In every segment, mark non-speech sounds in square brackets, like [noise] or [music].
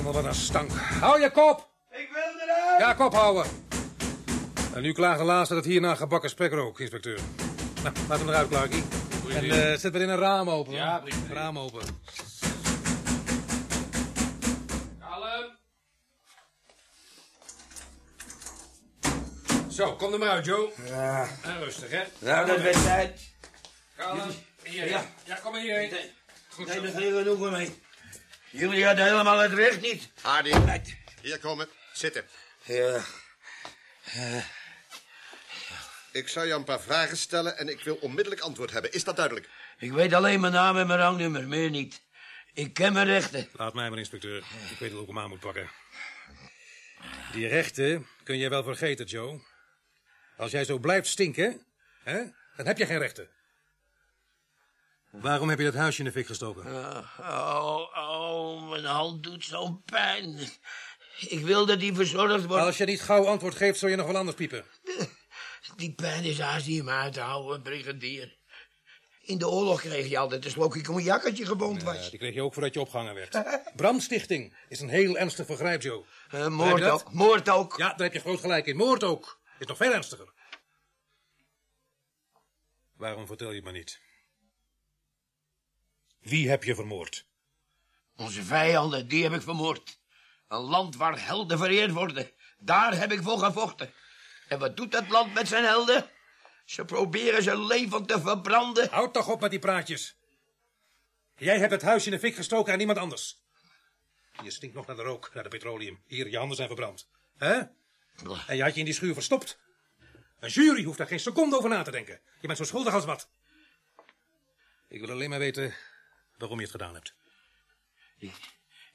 hemel, wat een stank. Hou je kop! Ik wil eruit! Ja, kop houden. En nu klaagt de laatste dat hier naar gebakken spek rook, inspecteur. Nou, laat hem eruit, Clarkie. En eh, zet maar in een raam open. Ja, prima. Raam open. Kalm. Zo, kom er maar uit, Joe. Ja, En rustig, hè. nou dat werd tijd. Kalm. Hier, Ja. ja. Kom maar hierheen. Goed Nee, zo. dat ging genoeg mee. Jullie hadden helemaal het recht niet. Hardy, hier komen. Zitten. Ja, Ik zou je een paar vragen stellen en ik wil onmiddellijk antwoord hebben. Is dat duidelijk? ik weet alleen mijn naam en mijn rangnummer, meer niet. Ik ken mijn rechten. Laat mij maar, inspecteur. Ik weet hoe ik hem aan moet pakken. Die rechten kun je wel vergeten, Joe. Als jij zo blijft stinken, hè, dan heb je geen rechten. Waarom heb je dat huisje in de fik gestoken? Oh, oh, mijn hand doet zo pijn. Ik wil dat die verzorgd wordt. Als je niet gauw antwoord geeft, zul je nog wel anders piepen. Die pijn is haast niet meer uit te houden, brigadier. In de oorlog kreeg je altijd een slokje cognac als je gewond Ja, was. die kreeg je ook voordat je opgehangen werd. Brandstichting is een heel ernstig vergrijp, Joe. Eh, moord ook. Moord ook. Ja, daar heb je groot gelijk in. Moord ook. Is nog veel ernstiger. Waarom vertel je het maar niet? Wie heb je vermoord? Onze vijanden, die heb ik vermoord. Een land waar helden vereerd worden. Daar heb ik voor gevochten. En wat doet dat land met zijn helden? Ze proberen ze levend te verbranden. Houd toch op met die praatjes. Jij hebt het huis in de fik gestoken en niemand anders. Je stinkt nog naar de rook, naar de petroleum. Hier, je handen zijn verbrand. hè? En je had je in die schuur verstopt. Een jury hoeft daar geen seconde over na te denken. Je bent zo schuldig als wat. Ik wil alleen maar weten waarom je het gedaan hebt. Ik,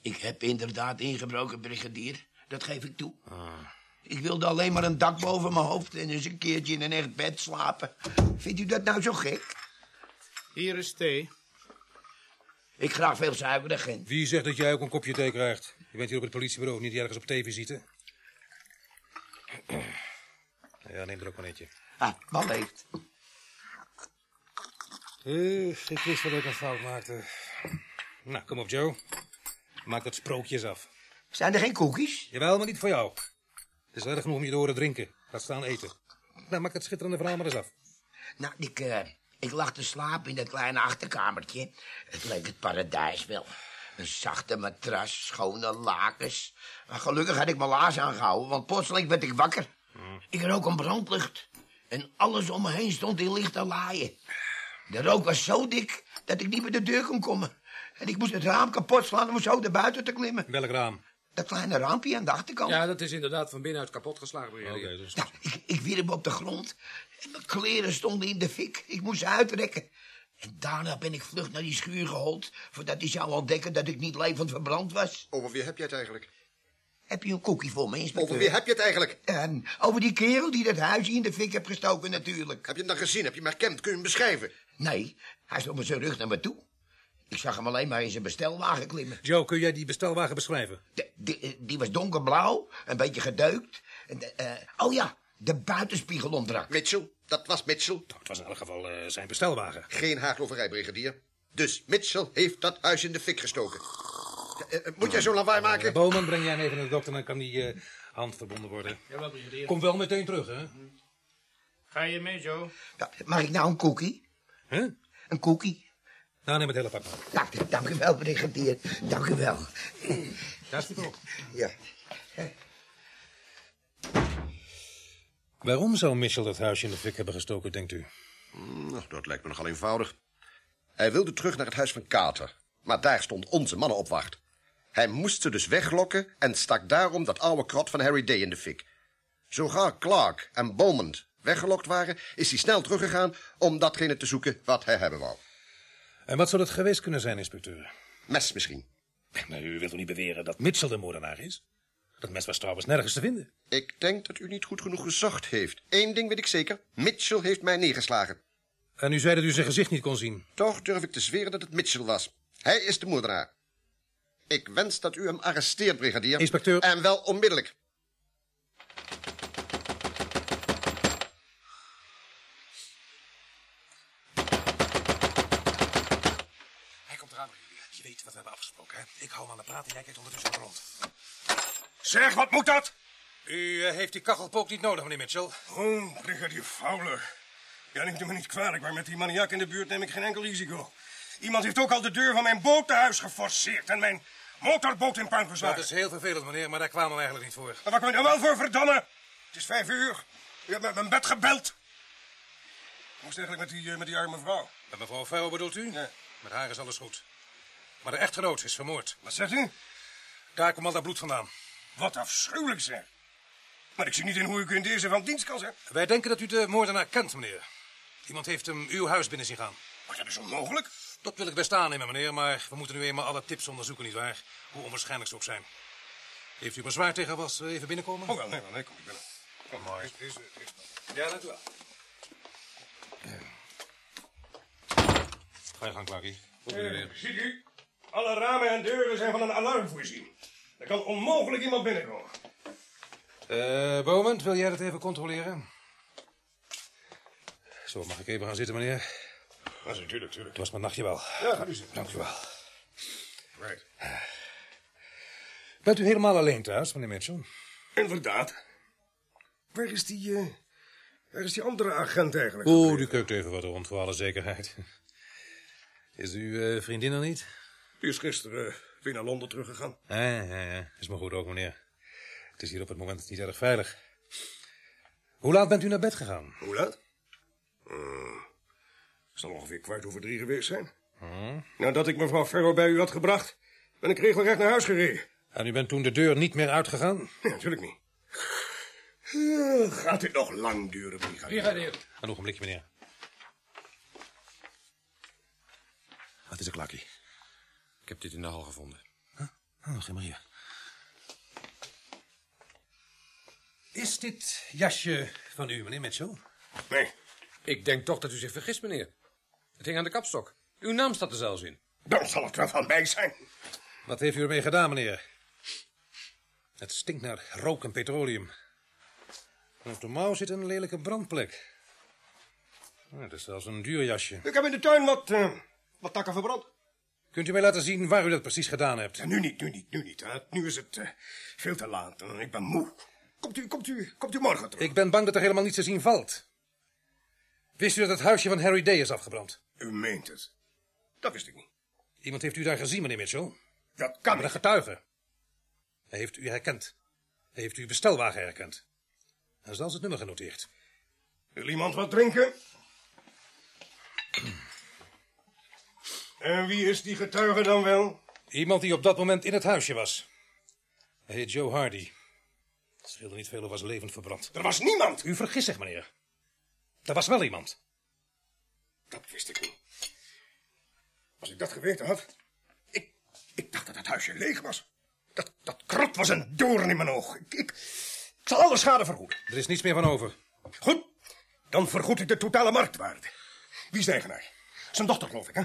ik heb inderdaad ingebroken, brigadier. Dat geef ik toe. Ik wilde alleen maar een dak boven mijn hoofd en eens een keertje in een echt bed slapen. Vindt u dat nou zo gek? Hier is thee. Ik graag veel suiker, agent. Wie zegt dat jij ook een kopje thee krijgt? Je bent hier op het politiebureau, niet ergens op tv-visite. Ja, neem er ook maar eentje. Ah, wat heeft? Eh, ik wist dat ik een fout maakte. Nou, kom op, Joe. Maak dat sprookjes af. Zijn er geen koekjes? Jawel, maar niet voor jou. Het is erg genoeg om je te horen drinken. Laat staan eten. Nou, maak dat schitterende verhaal maar eens af. Nou, ik, eh, ik lag te slapen in dat kleine achterkamertje. Het leek het paradijs wel. Een zachte matras, schone lakens. Maar gelukkig had ik mijn laars aangehouden, want plotseling werd ik wakker. Ik rook een brandlucht. En alles om me heen stond in lichte laaien. De rook was zo dik dat ik niet meer de deur kon komen. En ik moest het raam kapot slaan om zo naar buiten te klimmen. Welk raam? Dat kleine raampje aan de achterkant. Ja, dat is inderdaad van binnenuit kapot geslagen. Oké, dus... Nou, ik, ik wierp op de grond. En mijn kleren stonden in de fik. Ik moest ze uitrekken. En daarna ben ik vlug naar die schuur gehold... voordat hij zou ontdekken dat ik niet levend verbrand was. Over wie heb je het eigenlijk? Heb je een koekie voor me, inspecteur? Over wie heb je het eigenlijk? Ehm, over die kerel die dat huisje in de fik heeft gestoken natuurlijk. Heb je hem dan gezien? Heb je hem herkend? Kun je hem beschrijven? Nee, hij stond met zijn rug naar me toe. Ik zag hem alleen maar in zijn bestelwagen klimmen. Joe, kun jij die bestelwagen beschrijven? De- die, die was donkerblauw, een beetje gedeukt. En de, eh, oh ja, de buitenspiegel ontbrak. Mitchell? Dat was Mitchell. Nou, het was in elk geval eh, zijn bestelwagen. Geen haagloverij, brigadier. Dus Mitchell heeft dat huis in de fik gestoken. Eh, eh, moet jij zo lawaai maken? Bowman, breng jij hem even naar de dokter... dan kan die eh, hand verbonden worden. Brigadier. Kom wel meteen terug, hè? Ga je mee, Joe? Ja, mag ik nou een koekie? Huh? Een koekie? Nou, neem het hele pak maar. Nou, dank u wel, brigadier. Dank u wel. Daar is die op. Ja. Waarom zou Mitchell dat huisje in de fik hebben gestoken, denkt u? Nou, dat lijkt me nogal eenvoudig. Hij wilde terug naar het huis van Kater. Maar daar stond onze mannen op wacht. Hij moest ze dus weglokken en stak daarom dat oude krot van Harry Day in de fik. Zo gauw Clark en Beaumont weggelokt waren, is hij snel teruggegaan om datgene te zoeken wat hij hebben wou. En wat zou dat geweest kunnen zijn, inspecteur? Mes misschien. Maar u wilt toch niet beweren dat Mitchell de moordenaar is? Dat mes was trouwens nergens te vinden. Ik denk dat u niet goed genoeg gezocht heeft. Eén ding weet ik zeker. Mitchell heeft mij neergeslagen. En u zei dat u zijn gezicht niet kon zien. Toch durf ik te zweren dat het Mitchell was. Hij is de moordenaar. Ik wens dat u hem arresteert, brigadier. Inspecteur. En wel onmiddellijk. Hij komt eraan, brigadier. weet wat we hebben afgesproken, hè? Ik hou me aan de praat en jij kijkt ondertussen rond. Zeg, wat moet dat? U eh, heeft die kachelpook niet nodig, meneer Mitchell. Oh, brigadier Fowler. Ja, neemt u me niet kwalijk, maar met die maniak in de buurt neem ik geen enkel risico. Iemand heeft ook al de deur van mijn boothuis geforceerd en mijn motorboot in puin Dat geslagen. is heel vervelend, meneer, maar daar kwamen we eigenlijk niet voor. Maar waar kom je dan wel voor, verdamme? Het is vijf uur. U hebt met mijn bed gebeld. Hoe is het eigenlijk met die, eh, met die arme vrouw? Met mevrouw Farrow bedoelt u? Ja. Met haar is alles goed. Maar de echtgenoot is vermoord. Wat zegt u? Daar komt al dat bloed vandaan. Wat afschuwelijk, zeg. Maar ik zie niet in hoe ik u in deze van dienst kan zijn. Wij denken dat u de moordenaar kent, meneer. Iemand heeft hem uw huis binnen zien gaan. Maar dat is onmogelijk. Dat wil ik best aannemen, meneer, maar we moeten nu eenmaal alle tips onderzoeken, nietwaar? Hoe onwaarschijnlijk ze ook zijn. Heeft u bezwaar tegen was even binnenkomen? Oh, wel, nee, wel, nee, kom ik binnen. Kom, Mooi. is- is- is- Ja, u wel. Ga je gang, Clarkie. Eh, ziet u? Alle ramen en deuren zijn van een alarm voorzien. Er kan onmogelijk iemand binnenkomen. Eh, Bowman, wil jij dat even controleren? Zo, mag ik even gaan zitten, meneer? Dat is natuurlijk, natuurlijk. Het was mijn nachtje wel. Ja, gaat u zitten. Dank u wel. Right. Bent u helemaal alleen thuis, meneer Mitchell? Inderdaad. Waar is die, eh, waar is die andere agent eigenlijk? Oeh, die kijkt even wat rond voor alle zekerheid. Is uw eh, vriendin er niet? Die is gisteren eh, weer naar Londen teruggegaan. Ja, ja, ja. Is maar goed ook, meneer. Het is hier op het moment niet erg veilig. Hoe laat bent u naar bed gegaan? Hoe laat? Uh, zal ongeveer kwart over drie geweest zijn. Nadat ik mevrouw Ferro bij u had gebracht, ben ik regelrecht naar huis gereden. En u bent toen de deur niet meer uitgegaan? Nee, natuurlijk niet. Eh, gaat dit nog lang duren, brigadier? Brigadier. Een ogenblikje, meneer. Wat is er, Klakkie? Ik heb dit in de hal gevonden. Oh, geef maar hier. Is dit jasje van u, meneer Mitchell? Nee, Ik denk toch dat u zich vergist, meneer. Het hing aan de kapstok. Uw naam staat er zelfs in. dan zal het wel van mij zijn. Wat heeft u ermee gedaan, meneer? Het stinkt naar rook en petroleum. En op de mouw zit een lelijke brandplek. Het is zelfs een duur jasje. Ik heb in de tuin wat, eh, wat takken verbrand. Kunt u mij laten zien waar u dat precies gedaan hebt? Ja, nu niet, nu niet, nu niet. Hè. Nu is het eh, veel te laat en ik ben moe. Komt u, komt u, komt u morgen terug? Ik ben bang dat er helemaal niets te zien valt. Wist u dat het huisje van Harry Day is afgebrand? U meent het. Dat wist ik niet. Iemand heeft u daar gezien, meneer Mitchell? Dat kan Met een niet. getuige. Hij heeft u herkend. Hij heeft uw bestelwagen herkend. En zelfs het nummer genoteerd. Wil iemand wat drinken? En wie is die getuige dan wel? Iemand die op dat moment in het huisje was. Hij heet Joe Hardy. Het scheelde niet veel of was levend verbrand. Er was niemand. U vergist zich, meneer. Er was wel iemand. Dat wist ik niet. Als ik dat geweten had. Ik, ik dacht dat het huisje leeg was. Dat, dat krot was een doorn in mijn oog. Ik, ik, ik zal alle schade vergoeden. Er is niets meer van over. Goed, dan vergoed ik de totale marktwaarde. Wie is de eigenaar? Zijn dochter, geloof ik, hè?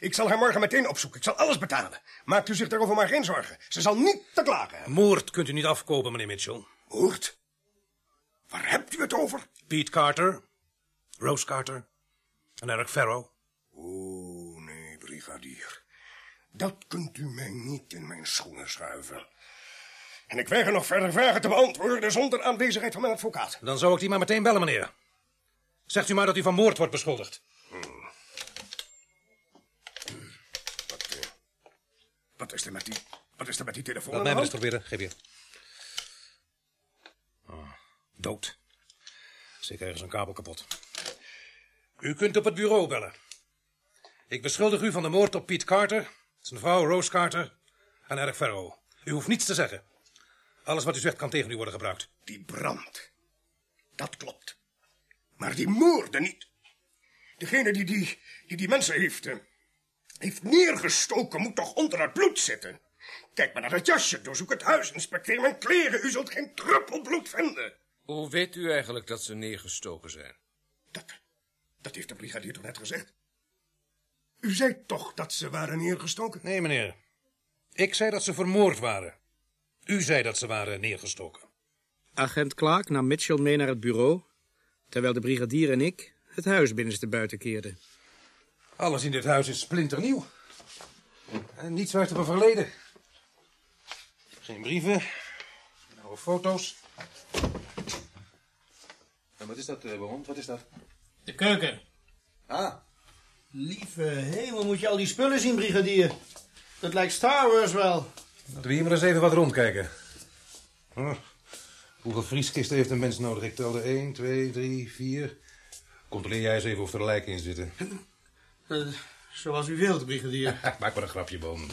Ik zal haar morgen meteen opzoeken. Ik zal alles betalen. Maakt u zich daarover maar geen zorgen. Ze zal niet te klagen hebben. Moord kunt u niet afkopen, meneer Mitchell. Hoort? Waar hebt u het over? Pete Carter, Rose Carter en Eric Farrow. Oeh, nee, brigadier. Dat kunt u mij niet in mijn schoenen schuiven. En ik weiger nog verder vragen te beantwoorden zonder aanwezigheid van mijn advocaat. Dan zou ik die maar meteen bellen, meneer. Zegt u maar dat u van moord wordt beschuldigd. Wat, eh, wat is er met die, wat is er met die telefoon? Laat mij maar eens proberen. Geef hier. Oh, dood. Zeker ergens een kabel kapot. U kunt op het bureau bellen. Ik beschuldig u van de moord op Piet Carter, zijn vrouw Rose Carter en Eric Farrow. U hoeft niets te zeggen. Alles wat u zegt kan tegen u worden gebruikt. Die brand. Dat klopt. Maar die moorden niet. Degene die die, die, die mensen heeft, eh, heeft neergestoken moet toch onder het bloed zitten. Kijk maar naar het jasje, doorzoek het huis, inspecteer mijn kleren. U zult geen druppel bloed vinden. Hoe weet u eigenlijk dat ze neergestoken zijn? Dat, dat heeft de brigadier toch net gezegd? U zei toch dat ze waren neergestoken? Nee, meneer. Ik zei dat ze vermoord waren. U zei dat ze waren neergestoken. Agent Clark nam Mitchell mee naar het bureau, terwijl de brigadier en ik het huis binnenste buiten keerden. Alles in dit huis is splinternieuw. En niets uit mijn verleden. Geen brieven. Oude foto's. En wat is dat, uh, Behond? Wat is dat? De keuken. Ah, Lieve hemel, moet je al die spullen zien, brigadier. Dat lijkt Star Wars wel. laten we hier maar eens even wat rondkijken. Hm. Hoeveel vrieskisten heeft een mens nodig? Ik telde 1, 2, 3, 4. Controleer jij eens even of er lijken in zitten. Eh, zoals u wilt, brigadier. [laughs] Maak maar een grapje, boom.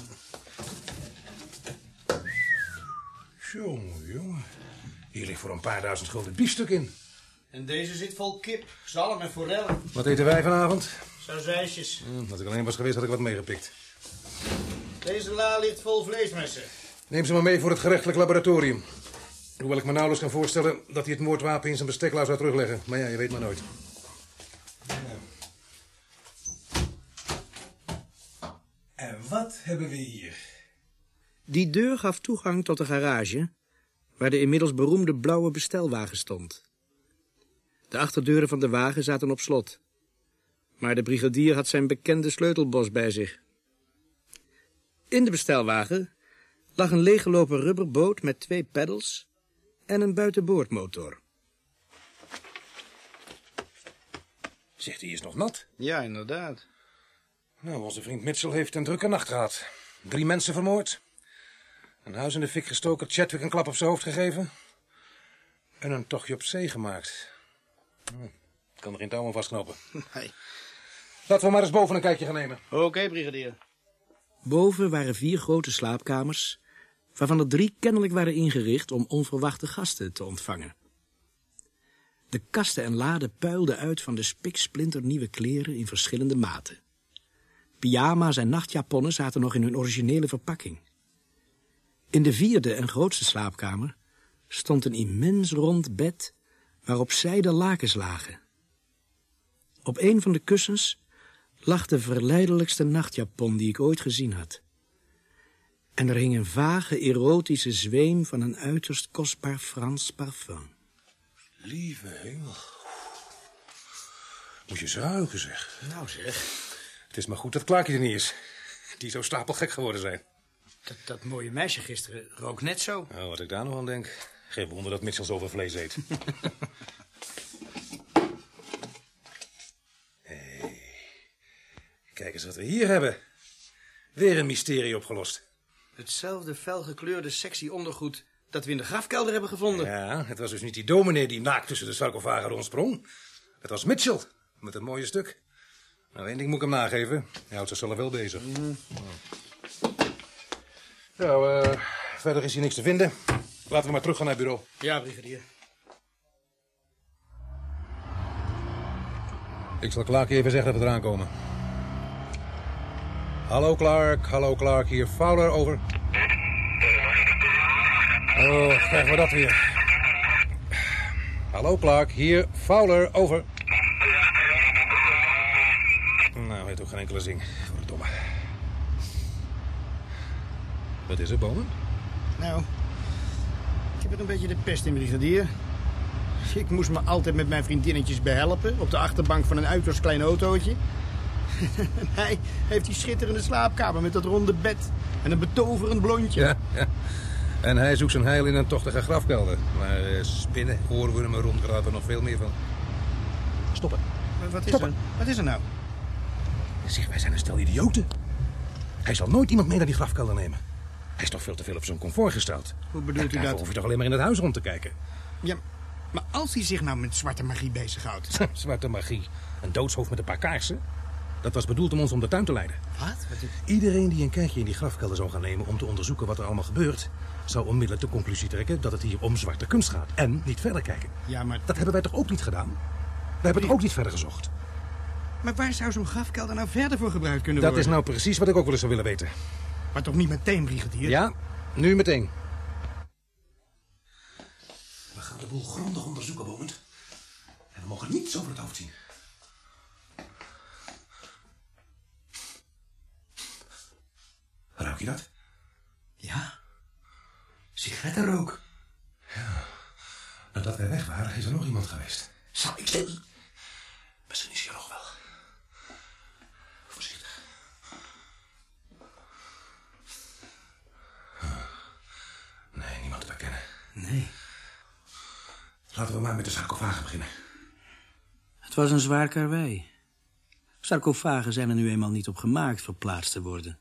Jongen, jongen. Hier ligt voor een paar duizend gulden biefstuk in. En deze zit vol kip, zalm en forellen. Wat eten wij vanavond? Sausijsjes. Hm, als ik alleen was geweest, had ik wat meegepikt. Deze la ligt vol vleesmessen. Neem ze maar mee voor het gerechtelijk laboratorium. Hoewel ik me nauwelijks kan voorstellen dat hij het moordwapen in zijn besteklaar zou terugleggen. Maar ja, je weet maar nooit. En wat hebben we hier? Die deur gaf toegang tot de garage, waar de inmiddels beroemde blauwe bestelwagen stond. De achterdeuren van de wagen zaten op slot. Maar de brigadier had zijn bekende sleutelbos bij zich. In de bestelwagen lag een leeggelopen rubberboot met twee peddels en een buitenboordmotor. Zegt hij is nog nat. Ja, inderdaad. Nou, onze vriend Mitchell heeft een drukke nacht gehad. Drie mensen vermoord. Een huis in de fik gestoken, Chadwick een klap op zijn hoofd gegeven. En een tochtje op zee gemaakt. Hm, kan er geen touw aan vastknopen. Nee. Laten we maar eens boven een kijkje gaan nemen. Oké, brigadier. Boven waren vier grote slaapkamers, waarvan er drie kennelijk waren ingericht om onverwachte gasten te ontvangen. De kasten en laden puilden uit van de spiksplinternieuwe kleren in verschillende maten. Pyjama's en nachtjaponnen zaten nog in hun originele verpakking. In de vierde en grootste slaapkamer stond een immens rond bed waarop zijden lakens lagen. Op een van de kussens lag de verleidelijkste nachtjapon die ik ooit gezien had. En er hing een vage erotische zweem van een uiterst kostbaar Frans parfum. Lieve hemel. Moet je ruiken, zeg. Nou zeg, Het is maar goed dat Clarkie er niet is. Die zou stapelgek geworden zijn. dat, dat mooie meisje gisteren rook net zo. Nou, wat ik daar nog aan denk. Geen wonder dat Mitchell zoveel vlees eet. [laughs] hey. Kijk eens wat we hier hebben. Weer een mysterie opgelost. Hetzelfde felgekleurde sexy ondergoed dat we in de grafkelder hebben gevonden. Ja, het was dus niet die dominee die naakt tussen de sarcofagen rondsprong. Het was Mitchell, met een mooie stuk. Nou, één ding moet ik hem nageven. Hij houdt zichzelf wel bezig. Nou, eh, verder is hier niks te vinden. Laten we maar terug gaan naar het bureau. Ja, brigadier. Ik zal Clark even zeggen dat we eraan komen. Hallo Clark, hallo Clark, hier Fowler, over. Oh, krijgen we dat weer. Hallo Clark, hier Fowler, over. Nou, heeft ook geen enkele zing. Verdomme. Wat is er, Bomen? Nou, er een beetje de pest in, brigadier. Ik moest me altijd met mijn vriendinnetjes behelpen... op de achterbank van een uiterst klein autootje. En [laughs] hij heeft die schitterende slaapkamer met dat ronde bed... en een betoverend blondje. Ja, ja. En hij zoekt zijn heil in een tochtige grafkelder. Maar eh, spinnen, oorwormen, rondgraven nog veel meer van. Stoppen. Wat is, Stoppen. er? Wat is er nou? Zeg, wij zijn een stel idioten. Hij zal nooit iemand mee naar die grafkelder nemen. Hij is toch veel te veel op zijn comfort gesteld. Hoe bedoelt u dat? hoef je toch alleen maar in het huis rond te kijken. Ja, maar als hij zich nou met zwarte magie bezighoudt... [laughs] Zwarte magie. Een doodshoofd met een paar kaarsen. Dat was bedoeld om ons om de tuin te leiden. Wat? Wat is- Iedereen die een kijkje in die grafkelder zou gaan nemen om te onderzoeken wat er allemaal gebeurt... zou onmiddellijk de conclusie trekken dat het hier om zwarte kunst gaat. En niet verder kijken. Ja, maar, Dat hebben wij toch ook niet gedaan? We hebben toch ook niet verder gezocht? maar waar zou zo'n grafkelder nou verder voor gebruikt kunnen Dat worden? is nou precies wat ik ook wel eens zou willen weten. Maar toch niet meteen, brigadier? Ja, nu meteen. We gaan de boel grondig onderzoeken, Bowend. En we mogen niets over het hoofd zien. Ruik je dat? Ja. Sigarettenrook. Ja. Nadat wij weg waren, is er nog iemand geweest. Zou ik zeggen? Misschien is hij Laten we maar met de sarcofagen beginnen. Het was een zwaar karwei. Sarcofagen zijn er nu eenmaal niet op gemaakt verplaatst te worden.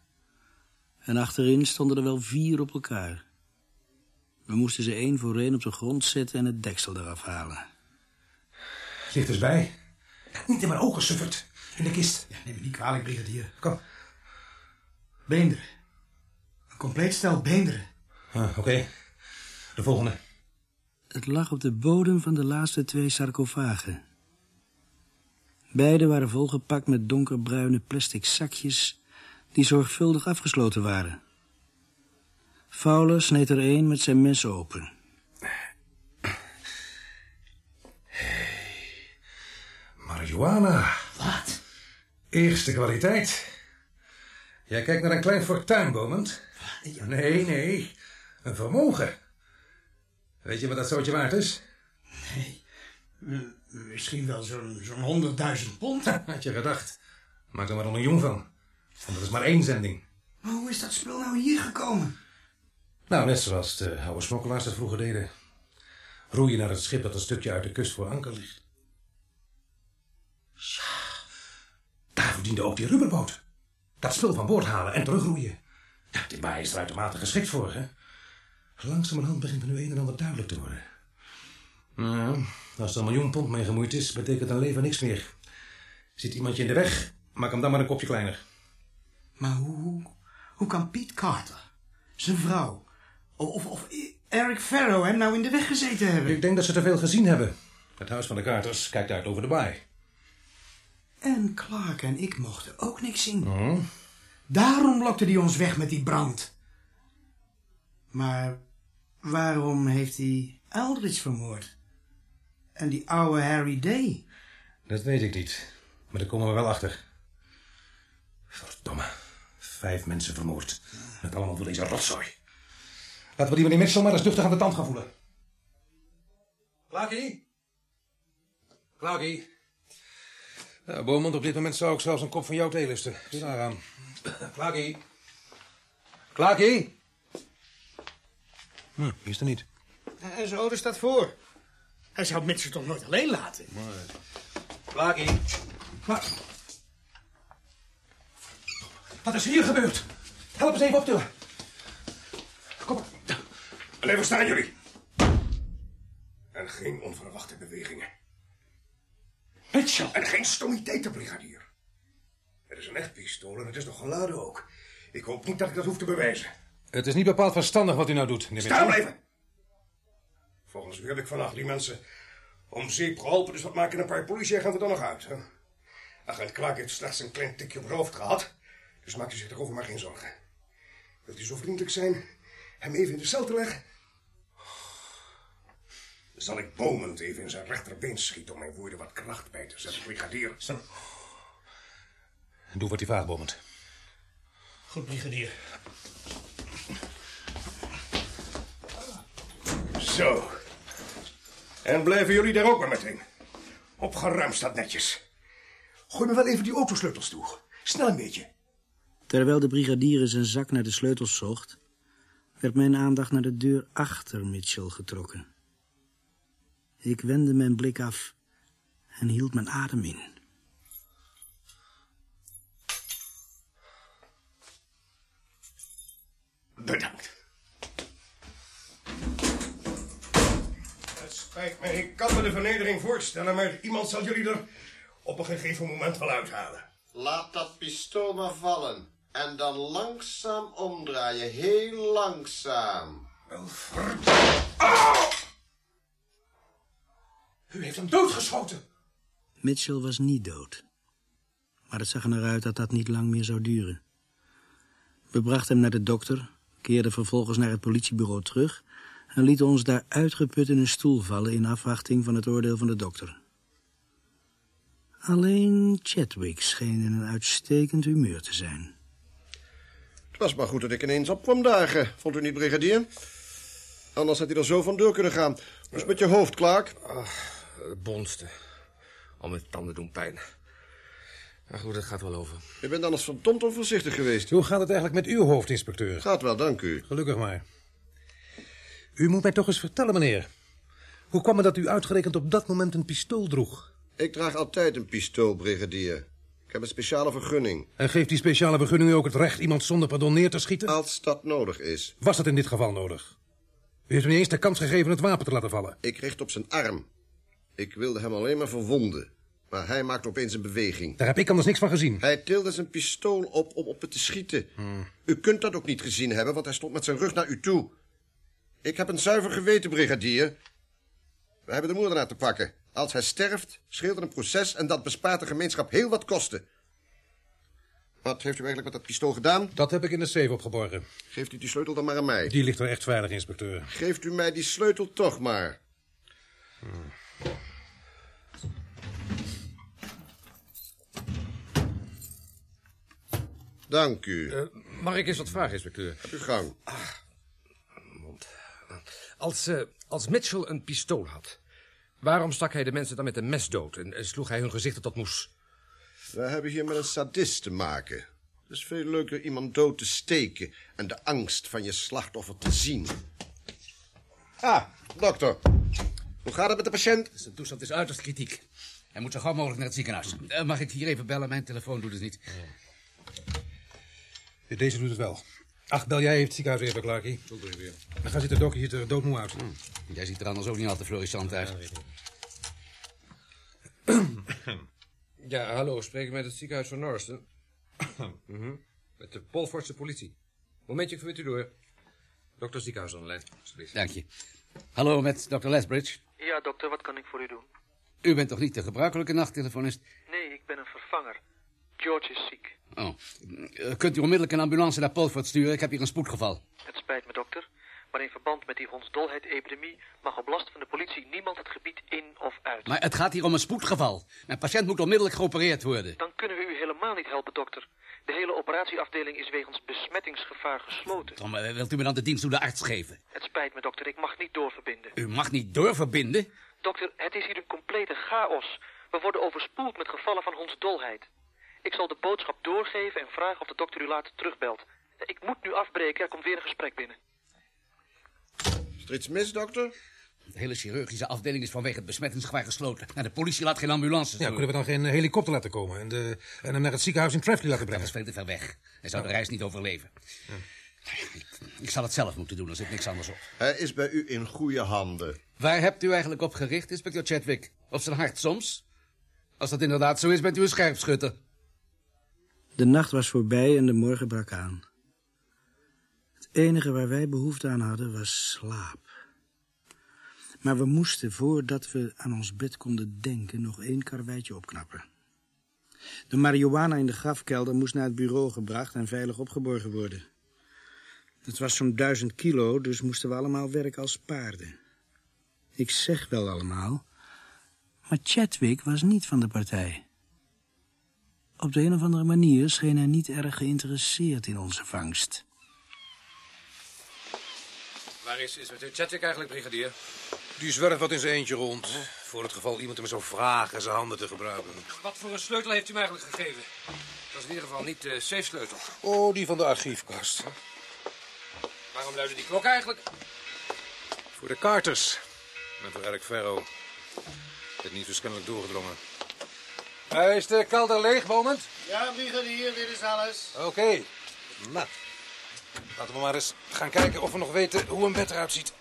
En achterin stonden er wel vier op elkaar. We moesten ze één voor één op de grond zetten en het deksel eraf halen. Ligt dus bij. Niet in mijn ogen, suffert. In de kist. Ja, neem me niet kwalijk, brigadier. Kom. Beenderen. Een compleet stel beenderen. Ah, Oké. De volgende. Het lag op de bodem van de laatste twee sarcofagen. Beide waren volgepakt met donkerbruine plastic zakjes die zorgvuldig afgesloten waren. Fowler sneed er een met zijn mes open. Marihuana. Wat? Eerste kwaliteit. Jij kijkt naar een klein fortuin. Nee, nee. Een vermogen. Weet je wat dat zootje waard is? Nee. Misschien wel zo'n zo'n honderdduizend pond. [laughs] Had je gedacht. Maak er maar een miljoen van. En dat is maar één zending. Maar hoe is dat spul nou hier gekomen? Nou, net zoals de oude smokkelaars dat vroeger deden. Roeien naar het schip dat een stukje uit de kust voor anker ligt. Ja, daar verdiende ook die rubberboot. Dat spul van boord halen en terugroeien. Ja, die baai is er uitermate geschikt voor, hè? Langzamerhand begint er nu een en ander duidelijk te worden. Nou, als er een miljoen pond mee gemoeid is, betekent een leven niks meer. Zit iemand je in de weg, maak hem dan maar een kopje kleiner. Maar hoe, hoe, hoe kan Piet Carter, zijn vrouw, of, of, Eric Farrow hem nou in de weg gezeten hebben? Ik denk dat ze te veel gezien hebben. Het huis van de Carters kijkt uit over de baai. En Clark en ik mochten ook niks zien. Daarom lokte hij ons weg met die brand. Maar waarom heeft hij Aldrich vermoord? En die oude Harry Day? Dat weet ik niet. Maar daar komen we wel achter. Verdomme. Vijf mensen vermoord. Met allemaal voor deze rotzooi. Laten we die meneer Mitchell maar eens duchtig aan de tand gaan voelen. Clarkie? Clarkie? Ja, Beaumont, op dit moment zou ik zelfs een kop van jouw thee lusten. Zie daar aan. Clarkie? Clarkie? Die is er niet. En zijn auto staat voor. Hij zou Mitchell toch nooit alleen laten? Clarkie? Wat? Wat is hier gebeurd? Help eens even optillen. Kom op. Blijf waar staan jullie. En geen onverwachte bewegingen. Mitchell. En geen stommiteiten, brigadier. Het is een echt pistool en het is nog geladen ook. Ik hoop niet dat ik dat hoef te bewijzen. Het is niet bepaald verstandig wat u nou doet, meneer Staan blijven! Volgens u heb ik vannacht die mensen om zeep geholpen, dus wat maken een paar politieagenten dan nog uit? Hè? Agent Clark heeft slechts een klein tikje op het hoofd gehad, dus maakt u zich erover maar geen zorgen. Wilt u zo vriendelijk zijn hem even in de cel te leggen? Dan zal ik Bomend even in zijn rechterbeen schieten om mijn woorden wat kracht bij te zetten, brigadier. Doe wat hij vraagt, Beaumont. Goed, brigadier. Zo. En blijven jullie daar ook maar meteen. Opgeruimd staat netjes. Gooi me wel even die autosleutels toe. Snel een beetje. Terwijl de brigadier in zijn zak naar de sleutels zocht... werd mijn aandacht naar de deur achter Mitchell getrokken. Ik wendde mijn blik af en hield mijn adem in. Bedankt. Ik kan me de vernedering voorstellen, maar iemand zal jullie er op een gegeven moment wel uithalen. Laat dat pistool maar vallen. En dan langzaam omdraaien. Heel langzaam. Wel verdomme. Au! U heeft hem doodgeschoten. Mitchell was niet dood. Maar het zag er naar uit dat dat niet lang meer zou duren. We brachten hem naar de dokter, keerden vervolgens naar het politiebureau terug... en lieten ons daar uitgeput in een stoel vallen in afwachting van het oordeel van de dokter. Alleen Chadwick scheen in een uitstekend humeur te zijn. Het was maar goed dat ik ineens op kwam dagen. Vond u niet, brigadier? Anders had hij er zo van door kunnen gaan. Dus met je hoofd, Clark. Het bonste. Al mijn tanden doen pijn. Maar goed, dat gaat wel over. Je bent anders verdomd onvoorzichtig geweest. Hoe gaat het eigenlijk met uw hoofdinspecteur? Gaat wel, dank u. Gelukkig maar. U moet mij toch eens vertellen, meneer. Hoe kwam het dat u uitgerekend op dat moment een pistool droeg? Ik draag altijd een pistool, brigadier. Ik heb een speciale vergunning. En geeft die speciale vergunning u ook het recht iemand zonder pardon neer te schieten? Als dat nodig is. Was dat in dit geval nodig? U heeft niet eens de kans gegeven het wapen te laten vallen. Ik richt op zijn arm. Ik wilde hem alleen maar verwonden. Maar hij maakte opeens een beweging. Daar heb ik anders niks van gezien. Hij tilde zijn pistool op om op het te schieten. U kunt dat ook niet gezien hebben, want hij stond met zijn rug naar u toe. Ik heb een zuiver geweten, brigadier. We hebben de moordenaar te pakken. Als hij sterft, scheelt er een proces en dat bespaart de gemeenschap heel wat kosten. Wat heeft u eigenlijk met dat pistool gedaan? Dat heb ik in de safe opgeborgen. Geeft u die sleutel dan maar aan mij. Die ligt er echt veilig, inspecteur. Geeft u mij die sleutel toch maar. Dank u. Eh, mag ik eens wat vragen, inspecteur? Heb uw gang. Als, eh, als Mitchell een pistool had, waarom stak hij de mensen dan met een mes dood en, en sloeg hij hun gezichten tot moes? We hebben hier met een sadist te maken. Het is veel leuker iemand dood te steken en de angst van je slachtoffer te zien. Ah, dokter. Hoe gaat het met de patiënt? Zijn toestand is uiterst kritiek. Hij moet zo gauw mogelijk naar het ziekenhuis. Eh, mag ik hier even bellen? Mijn telefoon doet het niet. Deze doet het wel. Ach, bel jij even het ziekenhuis even, Clarkie. Dan gaat de dokter hier er doodmoe uit. Jij ziet er anders ook niet al te florissant uit. Ja, hallo, spreek ik met het ziekenhuis van Norriston? [coughs] Mhm. Met de Polfordse politie. Momentje, ik verbind u door. Dokter ziekenhuis aan de lijn, alsjeblieft. Dank je. Hallo, met Dr. Lesbridge. Ja, dokter, wat kan ik voor u doen? U bent toch niet de gebruikelijke nachttelefonist? Nee, ik ben een vervanger. George is ziek. Oh. Eh, Kunt u onmiddellijk een ambulance naar Polford sturen? Ik heb hier een spoedgeval. Het spijt me, dokter. Maar in verband met die hondsdolheid-epidemie mag op last van de politie niemand het gebied in of uit. Maar het gaat hier om een spoedgeval. Mijn patiënt moet onmiddellijk geopereerd worden. Dan kunnen we u helemaal niet helpen, dokter. De hele operatieafdeling is wegens besmettingsgevaar gesloten. Tom, eh, wilt u me dan de dienst door de arts geven? Het spijt me, dokter. Ik mag niet doorverbinden. U mag niet doorverbinden? Dokter, het is hier een complete chaos. We worden overspoeld met gevallen van hondsdolheid. Ik zal de boodschap doorgeven en vragen of de dokter u later terugbelt. Ik moet nu afbreken, er komt weer een gesprek binnen. Is er iets mis, dokter? De hele chirurgische afdeling is vanwege het besmettingsgevaar gesloten. En de politie laat geen ambulances Ja, door. kunnen we dan geen helikopter laten komen en, de, en hem naar het ziekenhuis in Trefley laten Dat brengen? is veel te ver weg. Hij zou de reis niet overleven. Ik, ik zal het zelf moeten doen, er zit niks anders op. Hij is bij u in goede handen. Waar hebt u eigenlijk op gericht, inspecteur Chadwick? Op zijn hart soms? Als dat inderdaad zo is, bent u een scherpschutter. De nacht was voorbij en de morgen brak aan. Het enige waar wij behoefte aan hadden was slaap. Maar we moesten, voordat we aan ons bed konden denken, nog één karweitje opknappen. De marihuana in de grafkelder moest naar het bureau gebracht en veilig opgeborgen worden. Het was zo'n duizend kilo, dus moesten we allemaal werken als paarden. Ik zeg wel allemaal, maar Chadwick was niet van de partij. Op de een of andere manier scheen hij niet erg geïnteresseerd in onze vangst. Waar is inspecteur Chadwick eigenlijk, brigadier? Die zwerft wat in zijn eentje rond. Voor het geval iemand hem zou vragen zijn handen te gebruiken. Wat voor een sleutel heeft u me eigenlijk gegeven? Dat is in ieder geval niet de safe-sleutel. Oh, die van de archiefkast. Waarom luidde die klok eigenlijk? Voor de Carters. En voor Eric Ferro. Het nieuws is kennelijk doorgedrongen. Eh, is de kelder leeg, Moment? Ja, brigadier, dit is alles. Oké. Nou, laten we maar eens gaan kijken of we nog weten hoe een bed eruit ziet.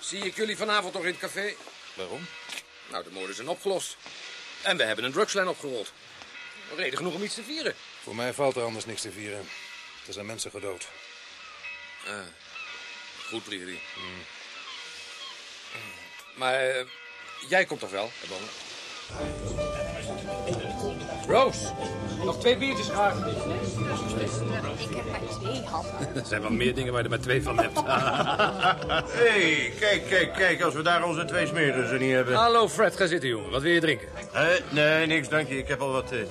Zie ik jullie vanavond nog in het café? Waarom? Nou, de moorden zijn opgelost. En we hebben een drugslijn opgerold. Reden genoeg om iets te vieren. Voor mij valt er anders niks te vieren. Er zijn mensen gedood. Goed, brigadier. Maar eh, jij komt toch wel, hè, Bomen? Rose, nog twee biertjes graag. Ik heb maar twee handen. Er zijn wel meer dingen waar je er maar twee van hebt. Hé, [laughs] hey, kijk, kijk, kijk, als we daar onze twee smeren niet hebben. Hallo Fred, ga zitten, jongen. Wat wil je drinken? Eh, nee, niks, dank je. Ik heb al wat... eh, Ja,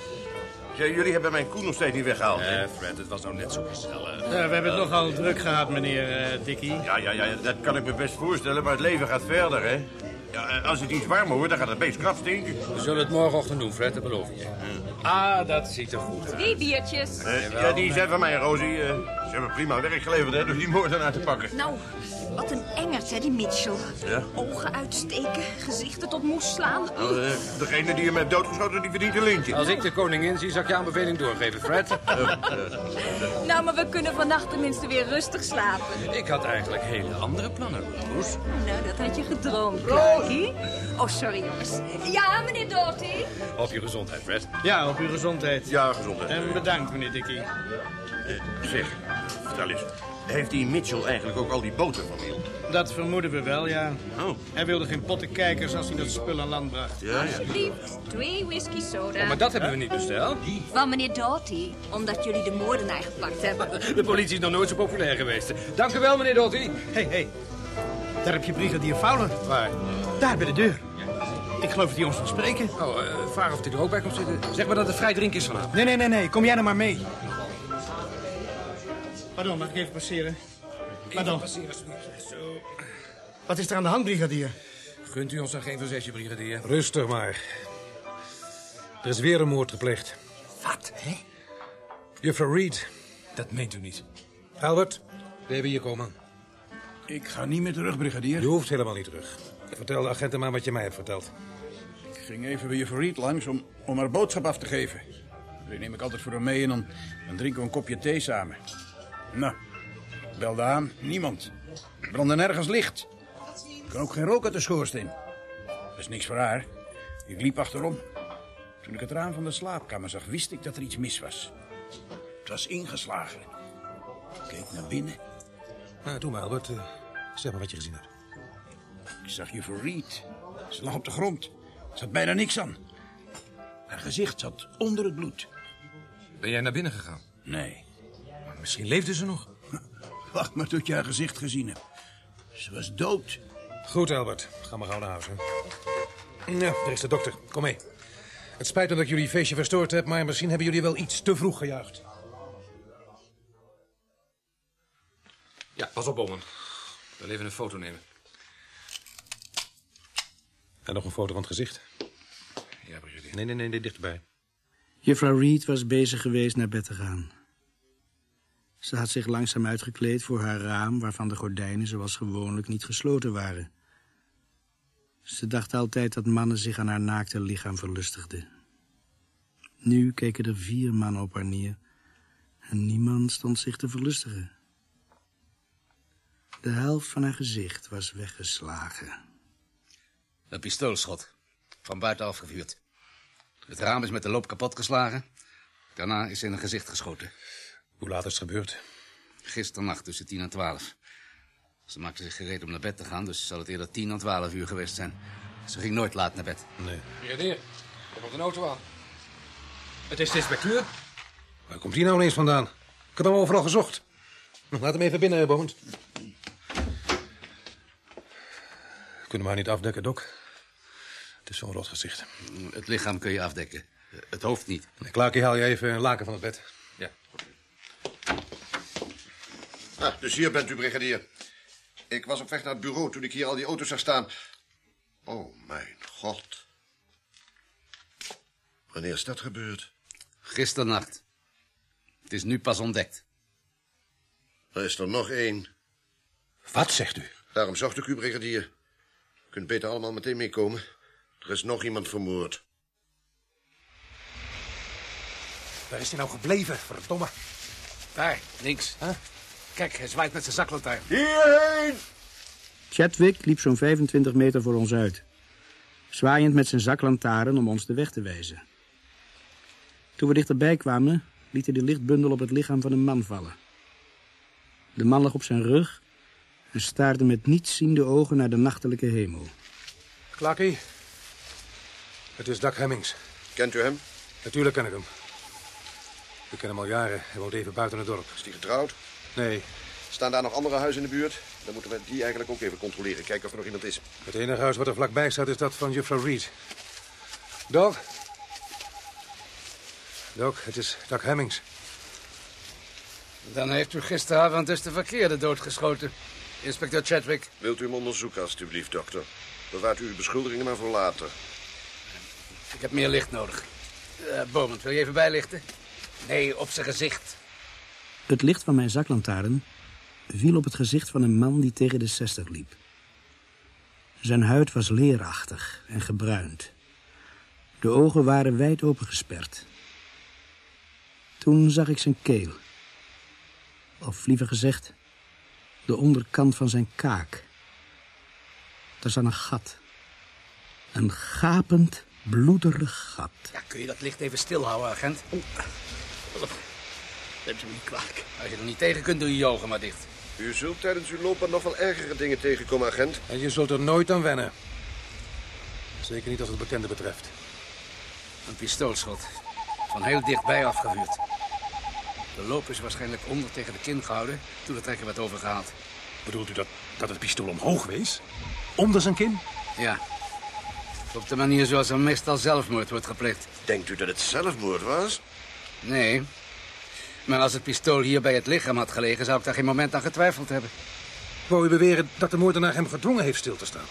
jullie hebben mijn koe nog steeds niet weggehaald. hè? Eh, Fred, het was nou net zo gezellig. Ja, we hebben het nogal druk gehad, meneer eh Dickie. Ja, ja, ja, dat kan ik me best voorstellen, maar het leven gaat verder, hè. Ja, eh, als het iets warmer wordt, dan gaat het beest krap stinken. We zullen het morgenochtend doen, Fred, dat beloof ik je. Ah, dat ziet er goed uit. Drie biertjes. Ja, die zijn van mij, Rosie. Ze hebben prima werk geleverd, hè, door die moordenaar te pakken. Nou, Wat een engert, hè, die Mitchell. Ja? Ogen uitsteken, gezichten tot moes slaan. Nou, eh, degene die hem heeft doodgeschoten, die verdient een lintje. Als ik de koningin zie, zal ik je aanbeveling doorgeven, Fred. [laughs] Nou, maar we kunnen vannacht tenminste weer rustig slapen. Ik had eigenlijk hele andere plannen, Roos. Nou, dat had je gedroomd, Clarkie. Oh, sorry, jongens. Ja, meneer Doughty? Op je gezondheid, Fred. Ja, op uw gezondheid. Ja, gezondheid. En bedankt, meneer Dickie. Eh, zeg, vertel eens. Heeft die Mitchell eigenlijk ook al die boten van Neil? Dat vermoeden we wel, ja. Oh. Hij wilde geen potten kijkers als hij dat spul aan land bracht. Ja, ja. Alsjeblieft, twee whisky soda. Maar dat hebben we niet besteld. Van meneer Doughty, omdat jullie de moordenaar gepakt hebben. [laughs] De politie is nog nooit zo populair geweest. Dank u wel, meneer Doughty. Hé, hey, hé. Hey. Daar heb je brigadier Fowler. Waar? Daar bij de deur. Ik geloof dat hij ons wil spreken. Oh, uh, vraag of hij er ook bij komt zitten. Zeg maar dat het vrij drinken is vanavond. Nee, nee, nee, nee. Kom jij nou maar mee. Pardon, mag ik even passeren? Pardon. Passeren, alsjeblieft. Zo. Wat is er aan de hand, brigadier? Gunt u ons dan geen verzetje, brigadier? Rustig maar. Er is weer een moord gepleegd. Wat, hè? Juffrouw Reed. Dat meent u niet. Albert, we hebben hier komen. Ik ga niet meer terug, brigadier. Je hoeft helemaal niet terug. Vertel de agenten maar wat je mij hebt verteld. Ik ging even bij juffrouw Reed langs om, om haar boodschap af te geven. Die neem ik altijd voor haar mee en dan, dan drinken we een kopje thee samen. Nou, ik belde aan, niemand. Er brandde nergens licht. Ik kan ook geen rook uit de schoorsteen. Dat is niks voor haar. Ik liep achterom. Toen ik het raam van de slaapkamer zag, wist ik dat er iets mis was. Het was ingeslagen. Ik keek naar binnen. Nou, doe maar, Albert. Uh, zeg maar wat je gezien hebt. Ik zag juffrouw Reed. Ze lag op de grond. Er zat bijna niks aan. Haar gezicht zat onder het bloed. Ben jij naar binnen gegaan? Nee. Misschien leefde ze nog. [laughs] Wacht maar tot je haar gezicht gezien hebt. Ze was dood. Goed, Albert. Ga maar gauw naar huis. Hè. Ja, daar is de dokter. Kom mee. Het spijt me dat ik jullie feestje verstoord heb, maar misschien hebben jullie wel iets te vroeg gejuicht. Ja, pas op, Bommen. Ik wil even een foto nemen. En nog een foto van het gezicht. Ja, brigadier. Nee, nee, nee, nee dichterbij. Juffrouw Reed was bezig geweest naar bed te gaan. Ze had zich langzaam uitgekleed voor haar raam... waarvan de gordijnen zoals gewoonlijk niet gesloten waren. Ze dacht altijd dat mannen zich aan haar naakte lichaam verlustigden. Nu keken er vier mannen op haar neer... en niemand stond zich te verlustigen. De helft van haar gezicht was weggeslagen. Een pistoolschot. Van buiten afgevuurd. Het raam is met de loop kapot geslagen. Daarna is in een gezicht geschoten. Hoe laat is het gebeurd? Gisternacht tussen tien en twaalf. Ze maakte zich gereed om naar bed te gaan, dus zal het eerder tien en twaalf uur geweest zijn. Ze ging nooit laat naar bed. Nee. Brigadier, er komt een auto aan. Het is de inspecteur. Waar komt hij nou ineens vandaan? Ik heb hem overal gezocht. Laat hem even binnen, Bond. Kunnen we haar niet afdekken, Doc? Het is zo'n rot gezicht. Het lichaam kun je afdekken. Het hoofd niet. Clarkie, haal je even een laken van het bed. Ja. Ah, dus hier bent u, brigadier. Ik was op weg naar het bureau toen ik hier al die auto's zag staan. Oh, mijn god. Wanneer is dat gebeurd? Gisternacht. Het is nu pas ontdekt. Er is er nog één. Wat zegt u? Daarom zocht ik u, brigadier. U kunt beter allemaal meteen meekomen. Er is nog iemand vermoord. Waar is hij nou gebleven, verdomme? Daar, links. Kijk, hij zwaait met zijn zaklantaarn. Hierheen! Chadwick liep zo'n 25 meter voor ons uit. Zwaaiend met zijn zaklantaarn om ons de weg te wijzen. Toen we dichterbij kwamen, liet hij de lichtbundel op het lichaam van een man vallen. De man lag op zijn rug en staarde met nietsziende ogen naar de nachtelijke hemel. Clarkie? Het is Doug Hemmings. Kent u hem? Natuurlijk ken ik hem. Ik ken hem al jaren. Hij woont even buiten het dorp. Is hij getrouwd? Nee, Staan daar nog andere huizen in de buurt? Dan moeten we die eigenlijk ook even controleren. Kijken of er nog iemand is. het enige huis wat er vlakbij staat is dat van juffrouw Reed. Doc? Doc, het is Doug Hemmings. Dan heeft u gisteravond dus de verkeerde doodgeschoten. Inspecteur Chadwick. Wilt u hem onderzoeken, alstublieft, dokter? Bewaart u uw beschuldigingen maar voor later. Ik heb meer licht nodig. Uh, Beaumont, wil je even bijlichten? Nee, op zijn gezicht. Het licht van mijn zaklantaarn viel op het gezicht van een man die tegen de zestig liep. Zijn huid was leerachtig en gebruind. De ogen waren wijd opengesperd. Toen zag ik zijn keel. Of liever gezegd, de onderkant van zijn kaak. Daar zat een gat. Een gapend, bloederig gat. Ja, kun je dat licht even stilhouden, agent? Neemt u me niet kwalijk. Als je er niet tegen kunt, doe je je ogen maar dicht. U zult tijdens uw loopbaan nog wel ergere dingen tegenkomen, agent. En je zult er nooit aan wennen. Zeker niet als het bekende betreft. Een pistoolschot. Van heel dichtbij afgevuurd. De loop is waarschijnlijk onder tegen de kin gehouden toen de trekker werd overgehaald. Bedoelt u dat, dat het pistool omhoog wees? Onder zijn kin? Ja. Op de manier zoals er meestal zelfmoord wordt gepleegd. Denkt u dat het zelfmoord was? Nee. Maar als het pistool hier bij het lichaam had gelegen, zou ik daar geen moment aan getwijfeld hebben. Wou u beweren dat de moordenaar hem gedwongen heeft stil te staan?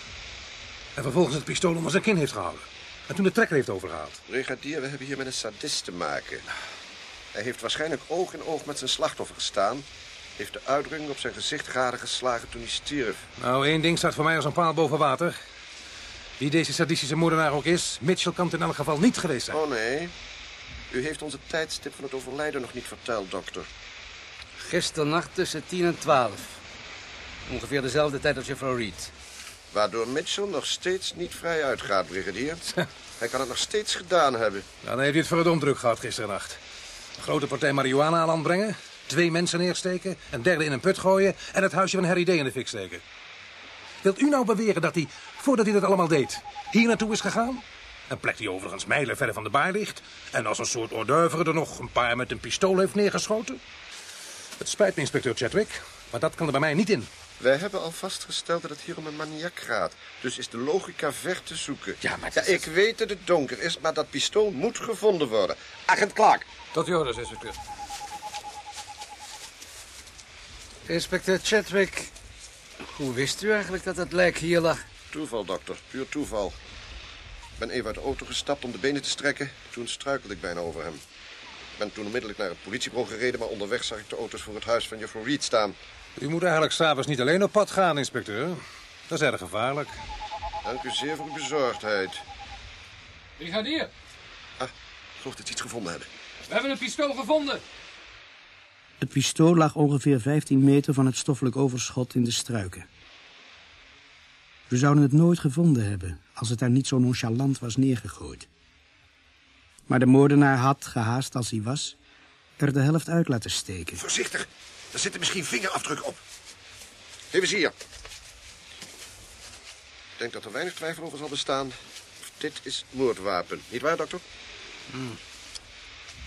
En vervolgens het pistool onder zijn kin heeft gehouden? En toen de trekker heeft overgehaald? Brigadier, we hebben hier met een sadist te maken. Hij heeft waarschijnlijk oog in oog met zijn slachtoffer gestaan. Heeft de uitdrukking op zijn gezicht geslagen toen hij stierf. Nou, één ding staat voor mij als een paal boven water. Wie deze sadistische moordenaar ook is, Mitchell kan het in elk geval niet geweest zijn. Oh nee. U heeft ons het tijdstip van het overlijden nog niet verteld, dokter. Gisternacht tussen 10 en 12. Ongeveer dezelfde tijd als juffrouw Reed. Waardoor Mitchell nog steeds niet vrij uitgaat, brigadier. [laughs] Hij kan het nog steeds gedaan hebben. Dan heeft u het voor het ondruk gehad gisternacht. Een grote partij marihuana aan land brengen, twee mensen neersteken, een derde in een put gooien en het huisje van Harry Day in de fik steken. Wilt u nou beweren dat hij, voordat hij dat allemaal deed, hier naartoe is gegaan? Een plek die overigens mijlen verder van de baai ligt. En als een soort hors d'oeuvre er nog een paar met een pistool heeft neergeschoten. Het spijt me, inspecteur Chadwick, maar dat kan er bij mij niet in. Wij hebben al vastgesteld dat het hier om een maniak gaat. Dus is de logica ver te zoeken. Ja, maar... Ja, ik weet dat het donker is, maar dat pistool moet gevonden worden. Agent Clark. Tot je orders, inspecteur. Inspecteur Chadwick, hoe wist u eigenlijk dat het lijk hier lag? Toeval, dokter. Puur toeval. Ik ben even uit de auto gestapt om de benen te strekken. Toen struikelde ik bijna over hem. Ik ben toen onmiddellijk naar het politiebureau gereden... maar onderweg zag ik de auto's voor het huis van juffrouw Reed staan. U moet eigenlijk s'avonds niet alleen op pad gaan, inspecteur. Dat is erg gevaarlijk. Dank u zeer voor uw bezorgdheid. Brigadier, Ah, ik geloof dat ze iets gevonden hebben. we hebben een pistool gevonden. Het pistool lag ongeveer 15 meter van het stoffelijk overschot in de struiken. We zouden het nooit gevonden hebben als het daar niet zo nonchalant was neergegooid. Maar de moordenaar had, gehaast als hij was, er de helft uit laten steken. Voorzichtig, er zitten misschien vingerafdrukken op. Even hier. Ik denk dat er weinig twijfel over zal bestaan. Dit is moordwapen. Niet waar, dokter? Hmm.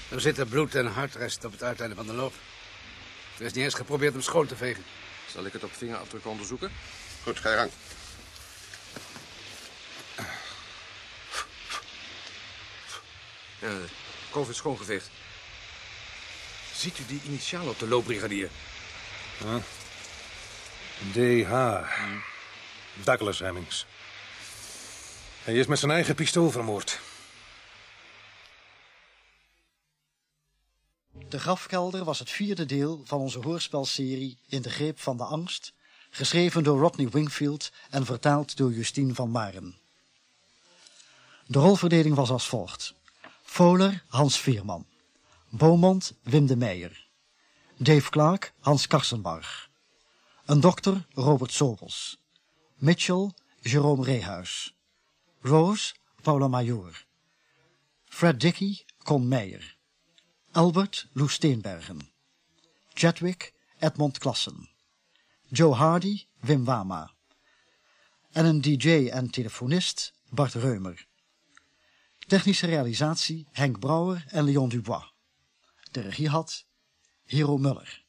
Er zitten bloed en hartresten op het uiteinde van de loop. Er is niet eens geprobeerd hem schoon te vegen. Zal ik het op vingerafdrukken onderzoeken? Goed, ga je gang. Ja, kolf is schoongeveegd. Ziet u die initiaal op de loopbrigadier? Huh? DH. Douglas Hemmings. Hij is met zijn eigen pistool vermoord. De Grafkelder was het vierde deel van onze hoorspelserie In de Greep van de Angst, geschreven door Rodney Wingfield en vertaald door Justine van Maren. De rolverdeling was als volgt. Foler, Hans Veerman. Beaumont, Wim de Meijer. Dave Clark, Hans Karsenbarg. Een dokter, Robert Sobels. Mitchell, Jerome Rehuis. Rose, Paula Major. Fred Dickey, Con Meijer. Albert, Lou Steenbergen. Chadwick, Edmond Klassen. Joe Hardy, Wim Wama. En een DJ en telefonist, Bart Reumer. Technische realisatie Henk Brouwer en Leon Dubois. De regie had Hero Muller.